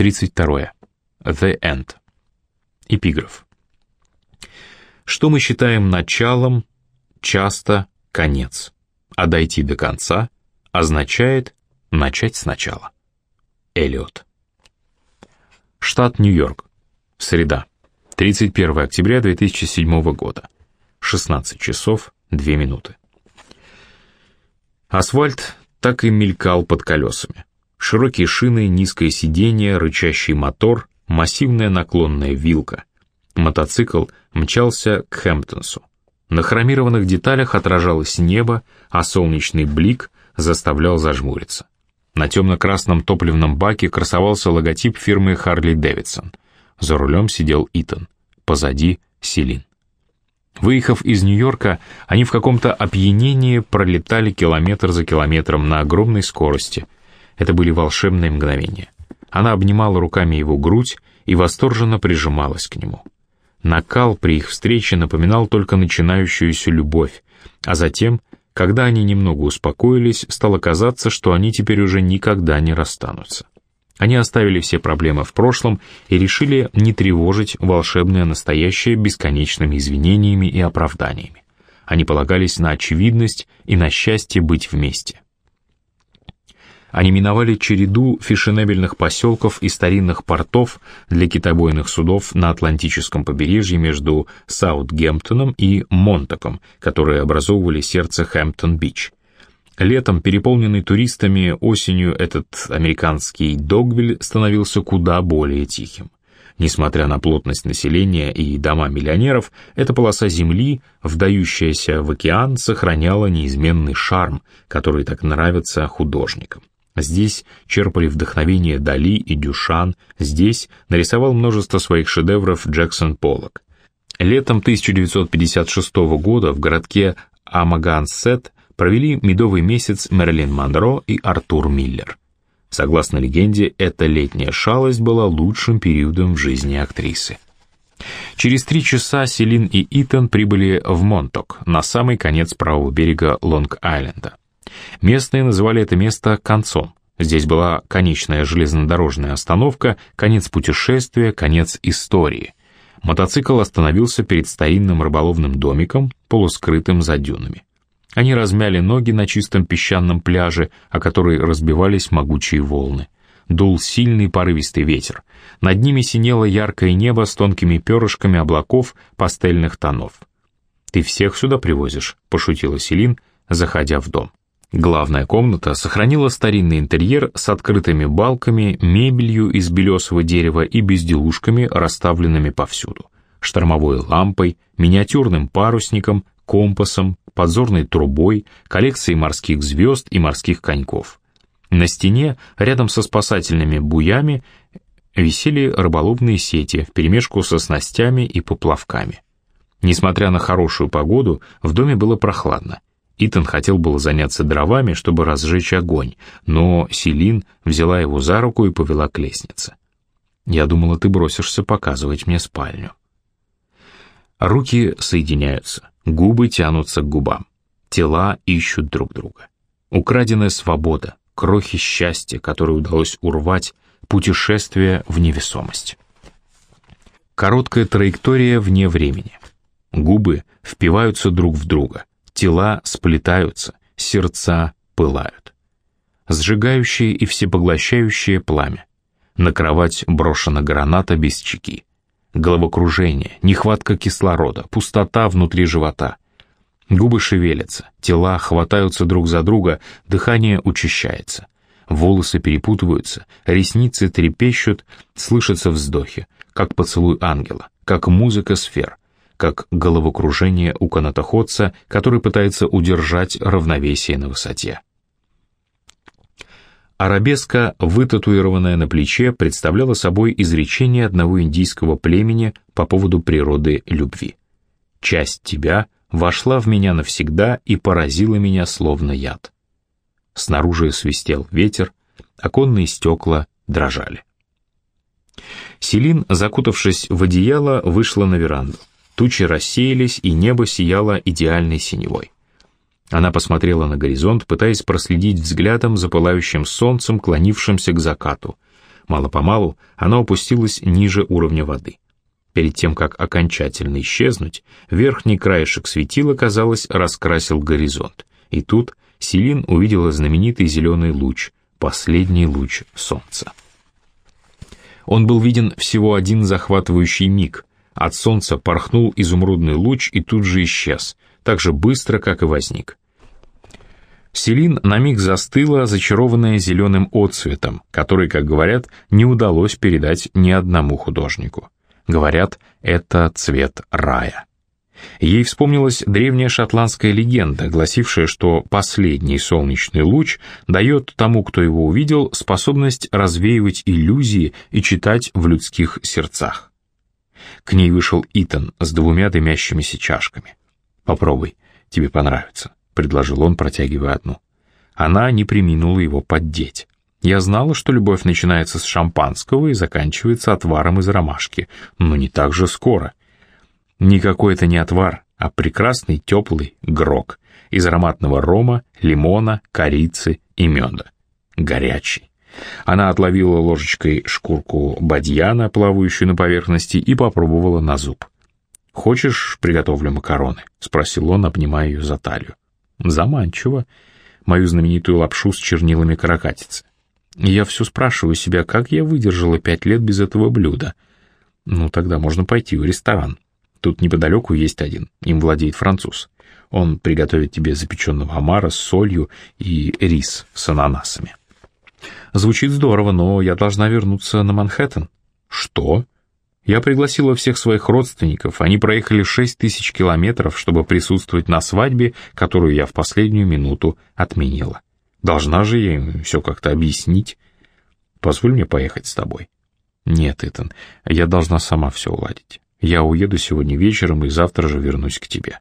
32. The End. Эпиграф. Что мы считаем началом, часто конец, а дойти до конца означает начать сначала. Эллиот. Штат Нью-Йорк. Среда. 31 октября 2007 года. 16 часов 2 минуты. Асфальт так и мелькал под колесами. Широкие шины, низкое сиденье, рычащий мотор, массивная наклонная вилка. Мотоцикл мчался к Хэмптонсу. На хромированных деталях отражалось небо, а солнечный блик заставлял зажмуриться. На темно-красном топливном баке красовался логотип фирмы Харли Дэвидсон. За рулем сидел Итан. Позади — Селин. Выехав из Нью-Йорка, они в каком-то опьянении пролетали километр за километром на огромной скорости. Это были волшебные мгновения. Она обнимала руками его грудь и восторженно прижималась к нему. Накал при их встрече напоминал только начинающуюся любовь, а затем, когда они немного успокоились, стало казаться, что они теперь уже никогда не расстанутся. Они оставили все проблемы в прошлом и решили не тревожить волшебное настоящее бесконечными извинениями и оправданиями. Они полагались на очевидность и на счастье быть вместе. Они миновали череду фешенебельных поселков и старинных портов для китобойных судов на Атлантическом побережье между Саутгемптоном и Монтаком, которые образовывали сердце Хэмптон-Бич. Летом, переполненный туристами, осенью этот американский Догвиль становился куда более тихим. Несмотря на плотность населения и дома миллионеров, эта полоса земли, вдающаяся в океан, сохраняла неизменный шарм, который так нравится художникам. Здесь черпали вдохновение Дали и Дюшан, здесь нарисовал множество своих шедевров Джексон Поллок. Летом 1956 года в городке Амагансет провели медовый месяц Мэрилин Монро и Артур Миллер. Согласно легенде, эта летняя шалость была лучшим периодом в жизни актрисы. Через три часа Селин и Итан прибыли в Монток, на самый конец правого берега Лонг-Айленда. Местные называли это место концом. Здесь была конечная железнодорожная остановка, конец путешествия, конец истории. Мотоцикл остановился перед старинным рыболовным домиком, полускрытым за дюнами. Они размяли ноги на чистом песчаном пляже, о который разбивались могучие волны. Дул сильный порывистый ветер. Над ними синело яркое небо с тонкими перышками облаков пастельных тонов. «Ты всех сюда привозишь?» — пошутила Селин, заходя в дом. Главная комната сохранила старинный интерьер с открытыми балками, мебелью из белесого дерева и безделушками, расставленными повсюду. Штормовой лампой, миниатюрным парусником, компасом, подзорной трубой, коллекцией морских звезд и морских коньков. На стене, рядом со спасательными буями, висели рыболовные сети вперемешку со снастями и поплавками. Несмотря на хорошую погоду, в доме было прохладно. Итан хотел было заняться дровами, чтобы разжечь огонь, но Селин взяла его за руку и повела к лестнице. «Я думала, ты бросишься показывать мне спальню». Руки соединяются, губы тянутся к губам. Тела ищут друг друга. Украденная свобода, крохи счастья, которые удалось урвать, путешествие в невесомость. Короткая траектория вне времени. Губы впиваются друг в друга, тела сплетаются, сердца пылают. Сжигающее и всепоглощающее пламя. На кровать брошена граната без чеки головокружение, нехватка кислорода, пустота внутри живота. Губы шевелятся, тела хватаются друг за друга, дыхание учащается. Волосы перепутываются, ресницы трепещут, слышатся вздохи, как поцелуй ангела, как музыка сфер, как головокружение у канатоходца, который пытается удержать равновесие на высоте. Арабеска, вытатуированная на плече, представляла собой изречение одного индийского племени по поводу природы любви. «Часть тебя вошла в меня навсегда и поразила меня словно яд». Снаружи свистел ветер, оконные стекла дрожали. Селин, закутавшись в одеяло, вышла на веранду. Тучи рассеялись, и небо сияло идеальной синевой. Она посмотрела на горизонт, пытаясь проследить взглядом за пылающим солнцем, клонившимся к закату. Мало-помалу она опустилась ниже уровня воды. Перед тем, как окончательно исчезнуть, верхний краешек светила, казалось, раскрасил горизонт. И тут Селин увидела знаменитый зеленый луч, последний луч солнца. Он был виден всего один захватывающий миг. От солнца порхнул изумрудный луч и тут же исчез, так же быстро, как и возник. Селин на миг застыла, зачарованная зеленым отцветом, который, как говорят, не удалось передать ни одному художнику. Говорят, это цвет рая. Ей вспомнилась древняя шотландская легенда, гласившая, что последний солнечный луч дает тому, кто его увидел, способность развеивать иллюзии и читать в людских сердцах. К ней вышел Итан с двумя дымящимися чашками. «Попробуй, тебе понравится», — предложил он, протягивая одну. Она не приминула его поддеть. Я знала, что любовь начинается с шампанского и заканчивается отваром из ромашки, но не так же скоро. Никакой это не отвар, а прекрасный теплый грок из ароматного рома, лимона, корицы и меда. Горячий. Она отловила ложечкой шкурку бадьяна, плавающую на поверхности, и попробовала на зуб. «Хочешь, приготовлю макароны?» — спросил он, обнимая ее за талию. «Заманчиво. Мою знаменитую лапшу с чернилами каракатицы. Я все спрашиваю себя, как я выдержала пять лет без этого блюда. Ну, тогда можно пойти в ресторан. Тут неподалеку есть один, им владеет француз. Он приготовит тебе запеченного омара с солью и рис с ананасами. Звучит здорово, но я должна вернуться на Манхэттен. Что? Я пригласила всех своих родственников, они проехали шесть тысяч километров, чтобы присутствовать на свадьбе, которую я в последнюю минуту отменила. Должна же я им все как-то объяснить. Позволь мне поехать с тобой. Нет, Итан, я должна сама все уладить. Я уеду сегодня вечером и завтра же вернусь к тебе».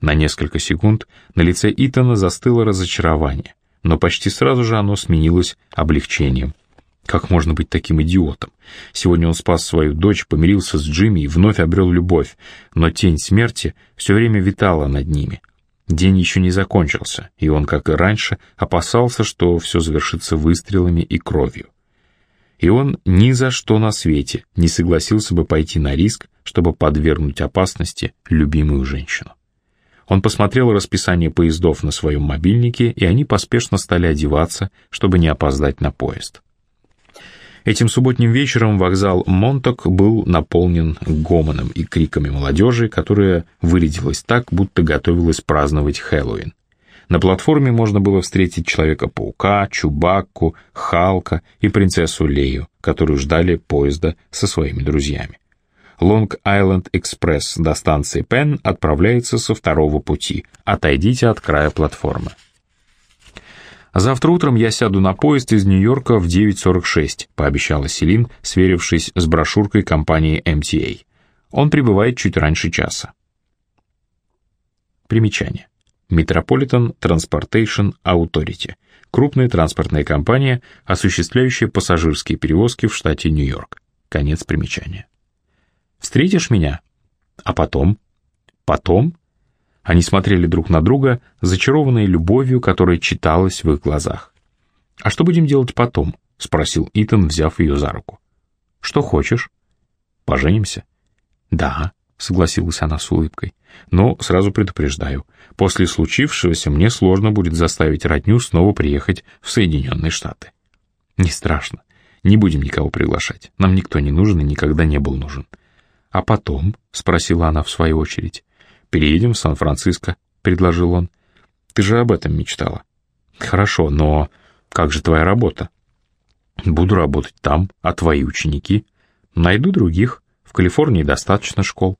На несколько секунд на лице Итана застыло разочарование, но почти сразу же оно сменилось облегчением. Как можно быть таким идиотом? Сегодня он спас свою дочь, помирился с Джимми и вновь обрел любовь, но тень смерти все время витала над ними. День еще не закончился, и он, как и раньше, опасался, что все завершится выстрелами и кровью и он ни за что на свете не согласился бы пойти на риск, чтобы подвергнуть опасности любимую женщину. Он посмотрел расписание поездов на своем мобильнике, и они поспешно стали одеваться, чтобы не опоздать на поезд. Этим субботним вечером вокзал Монток был наполнен гомоном и криками молодежи, которая вырядилась так, будто готовилась праздновать Хэллоуин. На платформе можно было встретить Человека-паука, Чубакку, Халка и принцессу Лею, которую ждали поезда со своими друзьями. Лонг-Айленд Экспресс до станции Пен отправляется со второго пути. Отойдите от края платформы. «Завтра утром я сяду на поезд из Нью-Йорка в 9.46», пообещала Селин, сверившись с брошюркой компании MTA. Он прибывает чуть раньше часа. Примечание. Metropolitan Transportation Authority, крупная транспортная компания, осуществляющая пассажирские перевозки в штате Нью-Йорк. Конец примечания. «Встретишь меня? А потом? Потом?» Они смотрели друг на друга, зачарованные любовью, которая читалась в их глазах. «А что будем делать потом?» — спросил Итан, взяв ее за руку. «Что хочешь?» «Поженимся?» «Да», — согласилась она с улыбкой. Но сразу предупреждаю, после случившегося мне сложно будет заставить родню снова приехать в Соединенные Штаты. Не страшно. Не будем никого приглашать. Нам никто не нужен и никогда не был нужен. А потом, — спросила она в свою очередь, — переедем в Сан-Франциско, — предложил он. Ты же об этом мечтала. Хорошо, но как же твоя работа? Буду работать там, а твои ученики? Найду других. В Калифорнии достаточно школ.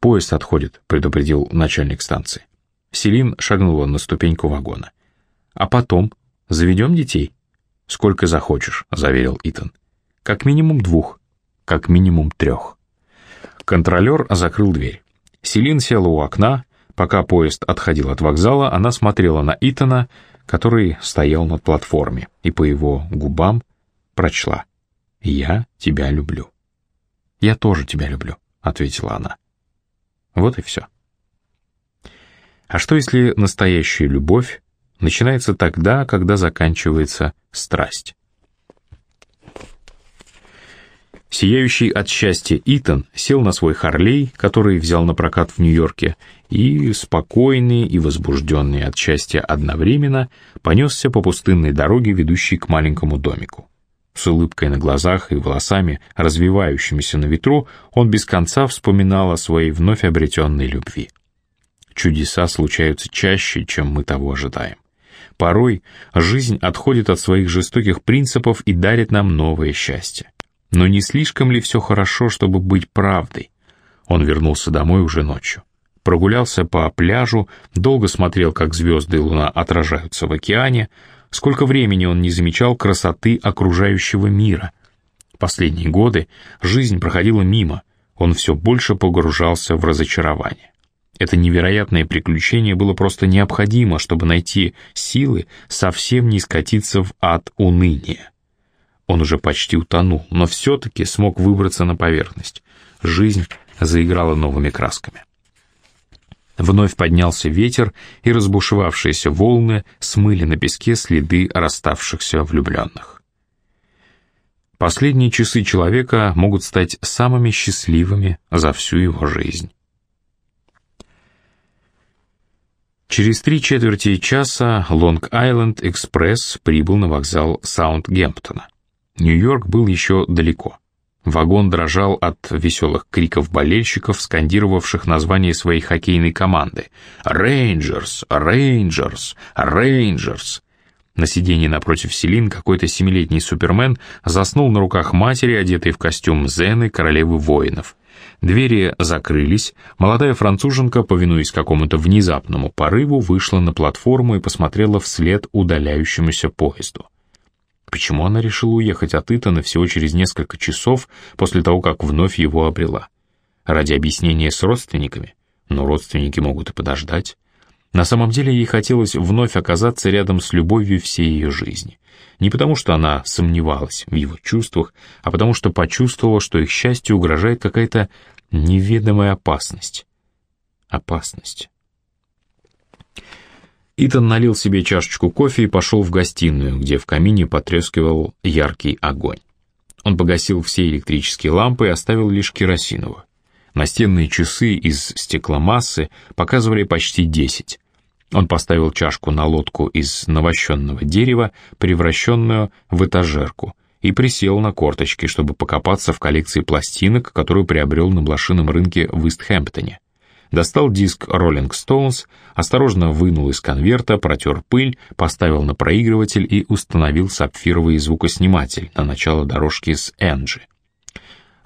«Поезд отходит», — предупредил начальник станции. Селин шагнула на ступеньку вагона. «А потом? Заведем детей?» «Сколько захочешь», — заверил Итан. «Как минимум двух, как минимум трех». Контролер закрыл дверь. Селин села у окна. Пока поезд отходил от вокзала, она смотрела на Итана, который стоял на платформе, и по его губам прочла «Я тебя люблю». «Я тоже тебя люблю», — ответила она. Вот и все. А что если настоящая любовь начинается тогда, когда заканчивается страсть? Сияющий от счастья Итан сел на свой Харлей, который взял на прокат в Нью-Йорке, и, спокойный и возбужденный от счастья одновременно, понесся по пустынной дороге, ведущей к маленькому домику. С улыбкой на глазах и волосами, развивающимися на ветру, он без конца вспоминал о своей вновь обретенной любви. Чудеса случаются чаще, чем мы того ожидаем. Порой жизнь отходит от своих жестоких принципов и дарит нам новое счастье. Но не слишком ли все хорошо, чтобы быть правдой? Он вернулся домой уже ночью. Прогулялся по пляжу, долго смотрел, как звезды и луна отражаются в океане, сколько времени он не замечал красоты окружающего мира. Последние годы жизнь проходила мимо, он все больше погружался в разочарование. Это невероятное приключение было просто необходимо, чтобы найти силы совсем не скатиться в ад уныния. Он уже почти утонул, но все-таки смог выбраться на поверхность. Жизнь заиграла новыми красками. Вновь поднялся ветер, и разбушевавшиеся волны смыли на песке следы расставшихся влюбленных. Последние часы человека могут стать самыми счастливыми за всю его жизнь. Через три четверти часа Лонг-Айленд-экспресс прибыл на вокзал Саундгемптона. Нью-Йорк был еще далеко. Вагон дрожал от веселых криков болельщиков, скандировавших название своей хоккейной команды. «Рейнджерс! Рейнджерс! Рейнджерс!» На сиденье напротив Селин какой-то семилетний супермен заснул на руках матери, одетой в костюм Зены, королевы воинов. Двери закрылись, молодая француженка, повинуясь какому-то внезапному порыву, вышла на платформу и посмотрела вслед удаляющемуся поезду. Почему она решила уехать от Итана всего через несколько часов после того, как вновь его обрела? Ради объяснения с родственниками? Но родственники могут и подождать. На самом деле ей хотелось вновь оказаться рядом с любовью всей ее жизни. Не потому, что она сомневалась в его чувствах, а потому что почувствовала, что их счастью угрожает какая-то неведомая опасность. Опасность. Итан налил себе чашечку кофе и пошел в гостиную, где в камине потрескивал яркий огонь. Он погасил все электрические лампы и оставил лишь керосиновую. Настенные часы из стекломассы показывали почти десять. Он поставил чашку на лодку из навощенного дерева, превращенную в этажерку, и присел на корточки, чтобы покопаться в коллекции пластинок, которую приобрел на блошином рынке в Истхэмптоне достал диск Rolling Stones, осторожно вынул из конверта, протер пыль, поставил на проигрыватель и установил сапфировый звукосниматель на начало дорожки с Энджи.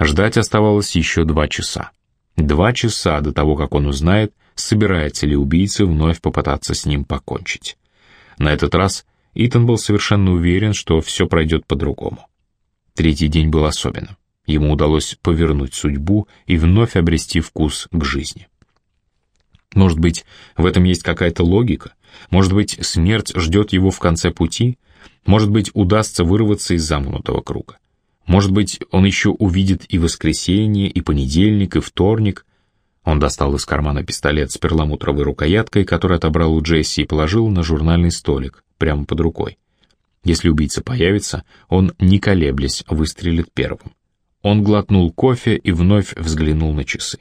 Ждать оставалось еще два часа. Два часа до того, как он узнает, собирается ли убийца вновь попытаться с ним покончить. На этот раз Итан был совершенно уверен, что все пройдет по-другому. Третий день был особенным. Ему удалось повернуть судьбу и вновь обрести вкус к жизни. Может быть, в этом есть какая-то логика? Может быть, смерть ждет его в конце пути? Может быть, удастся вырваться из замкнутого круга? Может быть, он еще увидит и воскресенье, и понедельник, и вторник? Он достал из кармана пистолет с перламутровой рукояткой, который отобрал у Джесси и положил на журнальный столик, прямо под рукой. Если убийца появится, он, не колеблясь, выстрелит первым. Он глотнул кофе и вновь взглянул на часы.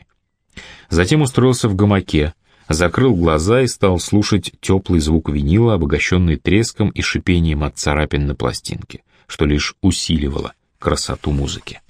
Затем устроился в гамаке, закрыл глаза и стал слушать теплый звук винила, обогащенный треском и шипением от царапин на пластинке, что лишь усиливало красоту музыки.